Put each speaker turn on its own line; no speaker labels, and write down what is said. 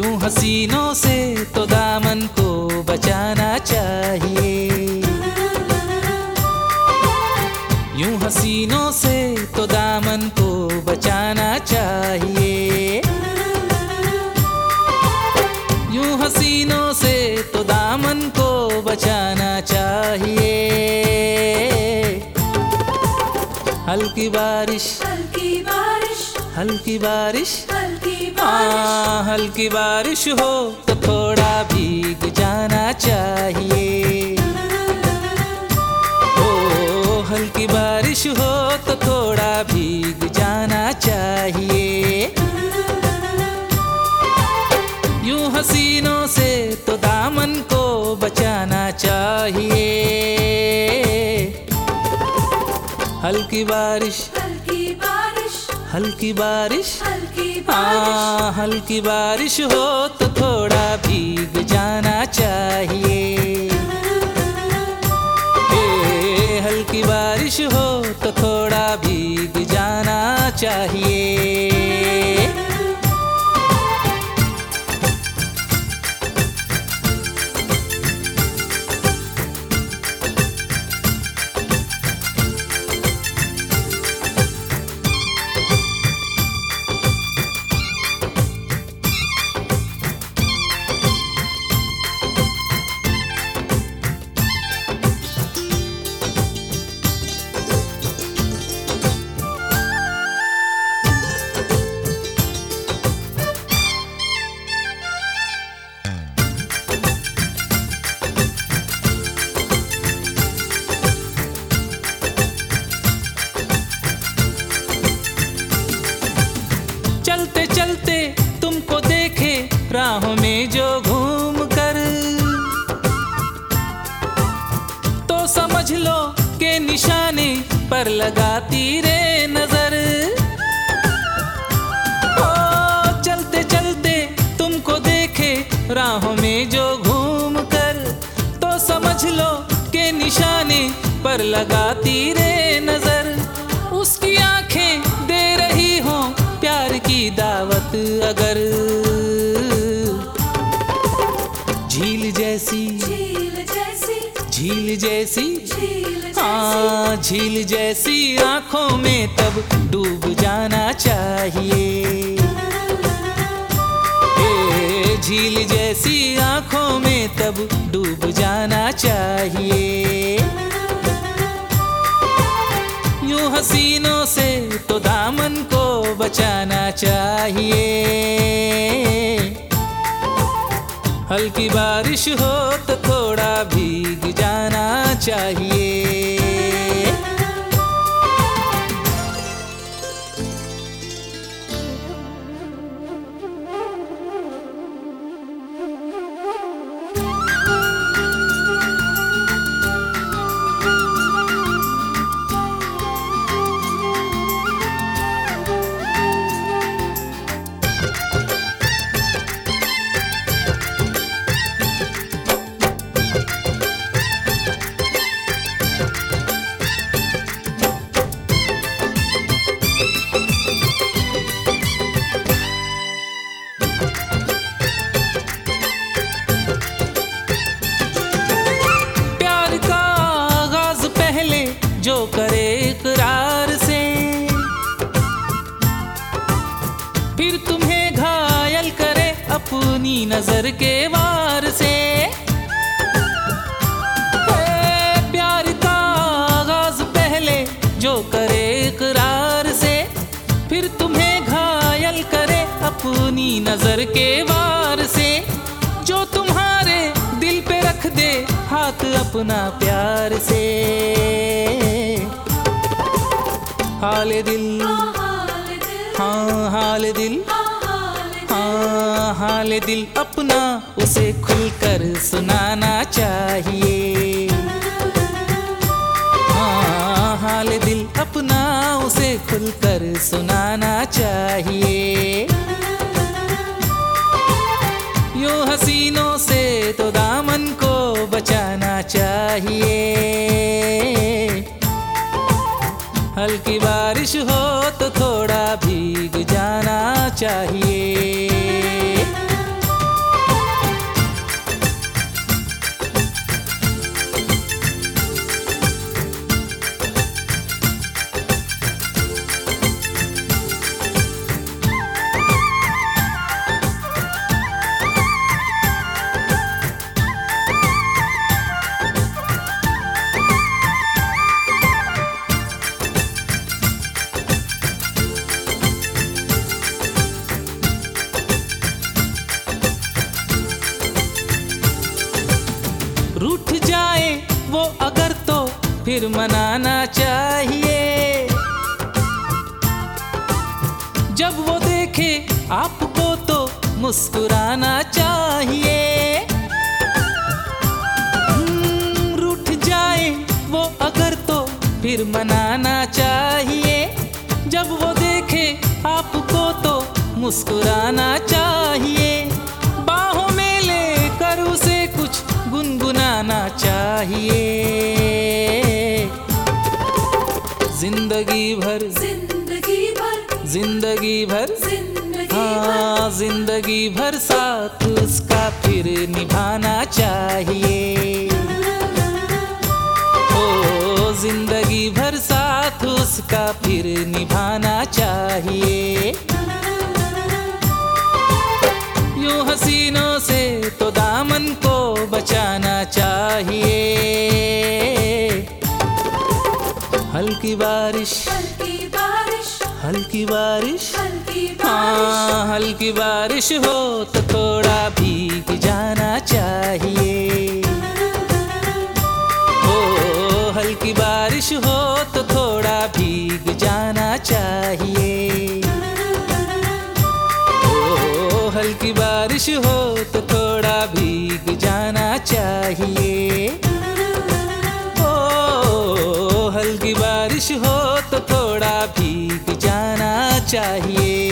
यूँ हसीनों से तो दामन को बचाना चाहिए। यूँ हसीनों से तो दामन को बचाना चाहिए। यूँ हसीनों से तो दामन को बचाना चाहिए। हल्की बारिश
हल्की बारिश
हल्की बारिश
हल्की बारिश
हाँ हल्की बारिश हो तो थोड़ा भीग जाना चाहिए। ओ हल्की बारिश हो तो थोड़ा भीग जाना चाहिए। यूँ हसीनों से तो दामन को बचाना चाहिए। हल्की बारिश
हल्की बारिश
हल्की बारिश।
हल्की
हाँ हल्की बारिश हो तो थोड़ा भीग जाना चाहिए। ए, हल्की बारिश हो तो थोड़ा भीग जाना चाहिए। निशाने पर लगाती रे नज़र। ओ चलते चलते तुमको देखे राहों में जो घूम कर तो समझ लो के निशाने पर लगाती रे नज़र। उसकी आँखें दे रही हो प्यार की दावत अगर। झील जैसी
झील जैसी
झील जैसी हाँ झील जैसी आँखों में तब डूब जाना चाहिए। झील जैसी आँखों में तब डूब जाना चाहिए। यूँ हसीनों से तो दामन को बचाना चाहिए। हल्की बारिश हो तो थोड़ा भीग जाना चाहिए। जो करे इकरार से। फिर तुम्हें घायल करे अपनी नज़र के वार से। प्यार का पहले जो करे इकरार से। फिर तुम्हें घायल करे अपनी नज़र के वार से। जो तुम्हारे दिल पे रख दे हाथ अपना प्यार से। हाल दिल। हाँ हाल दिल। हाँ हाल दिल। अपना उसे खुलकर सुनाना चाहिए। हाँ हाल दिल। अपना उसे खुलकर सुनाना चाहिए। यूँ हसीनों से तो दामन को बचाना चाहिए। हल्की बारिश हो तो थोड़ा भीग जाना चाहिए। फिर मनाना चाहिए। जब वो देखे आपको तो मुस्कुराना चाहिए। हम्म, रूठ जाए वो अगर तो फिर मनाना चाहिए। जब वो देखे आपको तो मुस्कुराना चाहिए। बाहों में लेकर उसे कुछ गुनगुनाना चाहिए। ज़िंदगी भर
ज़िंदगी भर
ज़िंदगी भर हाँ ज़िंदगी भर साथ उसका फिर निभाना चाहिए। ओ ज़िंदगी भर साथ उसका फिर निभाना चाहिए। यूँ हसीनों से तो दामन को बचाना चाहिए। हल्की बारिश।
हल्की बारिश।
हल्की बारिश।
हल्की बारिश।
हाँ हल्की बारिश हो तो थोड़ा भीग जाना चाहिए। ओ हल्की बारिश हो तो थोड़ा भीग जाना चाहिए। ओ हल्की बारिश हो तो थोड़ा भीग जाना चाहिए। बारिश हो तो थोड़ा भीग जाना चाहिए।